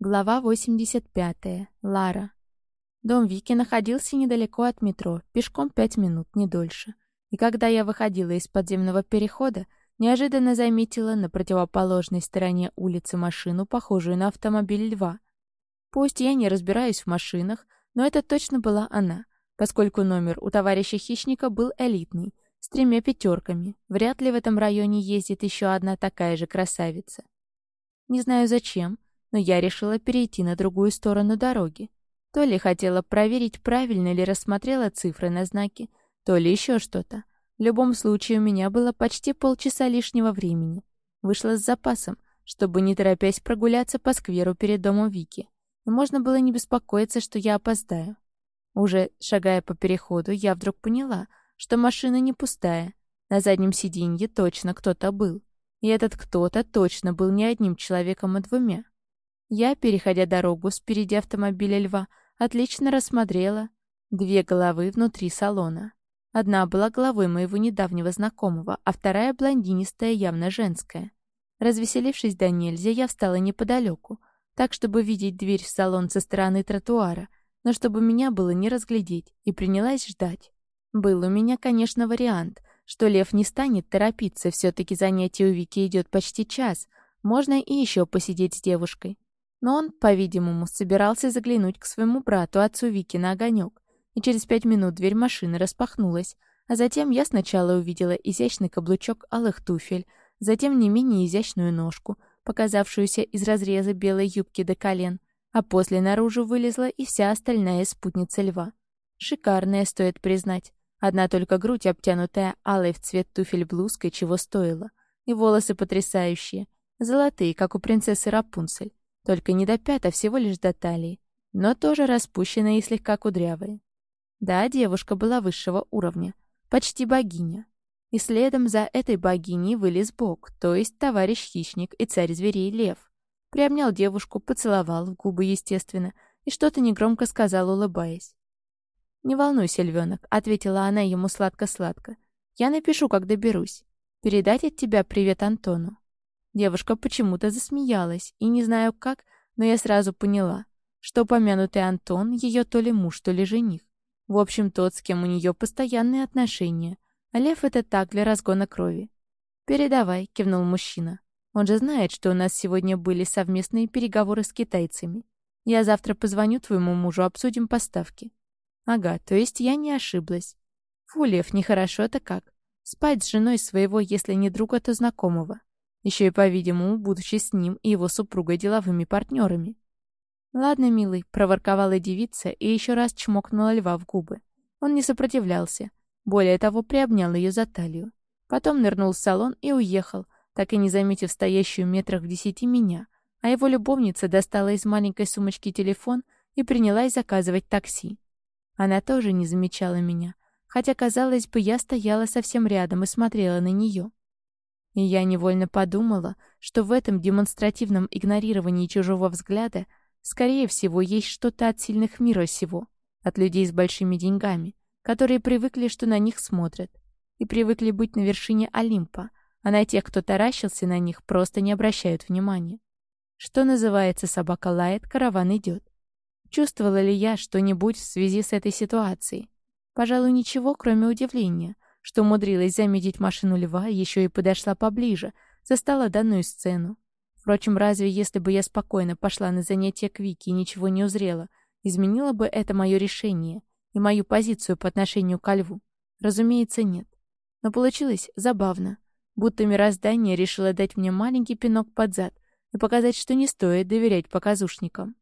Глава 85. Лара. Дом Вики находился недалеко от метро, пешком пять минут, не дольше. И когда я выходила из подземного перехода, неожиданно заметила на противоположной стороне улицы машину, похожую на автомобиль льва. Пусть я не разбираюсь в машинах, но это точно была она, поскольку номер у товарища хищника был элитный, с тремя пятерками. Вряд ли в этом районе ездит еще одна такая же красавица. Не знаю зачем, но я решила перейти на другую сторону дороги. То ли хотела проверить, правильно ли рассмотрела цифры на знаке, то ли еще что-то. В любом случае, у меня было почти полчаса лишнего времени. Вышла с запасом, чтобы не торопясь прогуляться по скверу перед домом Вики. И можно было не беспокоиться, что я опоздаю. Уже шагая по переходу, я вдруг поняла, что машина не пустая. На заднем сиденье точно кто-то был. И этот кто-то точно был не одним человеком, а двумя. Я, переходя дорогу спереди автомобиля льва, отлично рассмотрела две головы внутри салона. Одна была головой моего недавнего знакомого, а вторая блондинистая, явно женская. Развеселившись до нельзя, я встала неподалеку, так, чтобы видеть дверь в салон со стороны тротуара, но чтобы меня было не разглядеть, и принялась ждать. Был у меня, конечно, вариант, что Лев не станет торопиться, все-таки занятие у Вики идет почти час, можно и еще посидеть с девушкой. Но он, по-видимому, собирался заглянуть к своему брату, отцу Вики, на огонек. И через пять минут дверь машины распахнулась. А затем я сначала увидела изящный каблучок алых туфель, затем не менее изящную ножку, показавшуюся из разреза белой юбки до колен, а после наружу вылезла и вся остальная спутница льва. Шикарная, стоит признать. Одна только грудь, обтянутая алой в цвет туфель блузкой, чего стоила. И волосы потрясающие. Золотые, как у принцессы Рапунцель. Только не до пят, а всего лишь до талии. Но тоже распущенная и слегка кудрявая. Да, девушка была высшего уровня. Почти богиня. И следом за этой богиней вылез бог, то есть товарищ-хищник и царь зверей лев. Приобнял девушку, поцеловал в губы, естественно, и что-то негромко сказал, улыбаясь. «Не волнуйся, львенок», — ответила она ему сладко-сладко. «Я напишу, как доберусь. Передать от тебя привет Антону». Девушка почему-то засмеялась, и не знаю как, но я сразу поняла, что упомянутый Антон ее то ли муж, то ли жених. В общем, тот, с кем у нее постоянные отношения. А Лев это так, для разгона крови. «Передавай», — кивнул мужчина. «Он же знает, что у нас сегодня были совместные переговоры с китайцами. Я завтра позвоню твоему мужу, обсудим поставки». «Ага, то есть я не ошиблась». «Фу, Лев, нехорошо-то как. Спать с женой своего, если не друга, то знакомого еще и, по-видимому, будучи с ним и его супругой деловыми партнерами. «Ладно, милый», — проворковала девица и еще раз чмокнула льва в губы. Он не сопротивлялся. Более того, приобнял ее за талию. Потом нырнул в салон и уехал, так и не заметив стоящую метрах в десяти меня, а его любовница достала из маленькой сумочки телефон и принялась заказывать такси. Она тоже не замечала меня, хотя, казалось бы, я стояла совсем рядом и смотрела на нее. И я невольно подумала, что в этом демонстративном игнорировании чужого взгляда, скорее всего, есть что-то от сильных мира сего, от людей с большими деньгами, которые привыкли, что на них смотрят, и привыкли быть на вершине Олимпа, а на тех, кто таращился на них, просто не обращают внимания. Что называется «собака лает, караван идет». Чувствовала ли я что-нибудь в связи с этой ситуацией? Пожалуй, ничего, кроме удивления — что умудрилась заметить машину льва, еще и подошла поближе, застала данную сцену. Впрочем, разве если бы я спокойно пошла на занятия к Вике и ничего не узрела, изменило бы это мое решение и мою позицию по отношению ко льву? Разумеется, нет. Но получилось забавно. Будто мироздание решило дать мне маленький пинок под зад и показать, что не стоит доверять показушникам.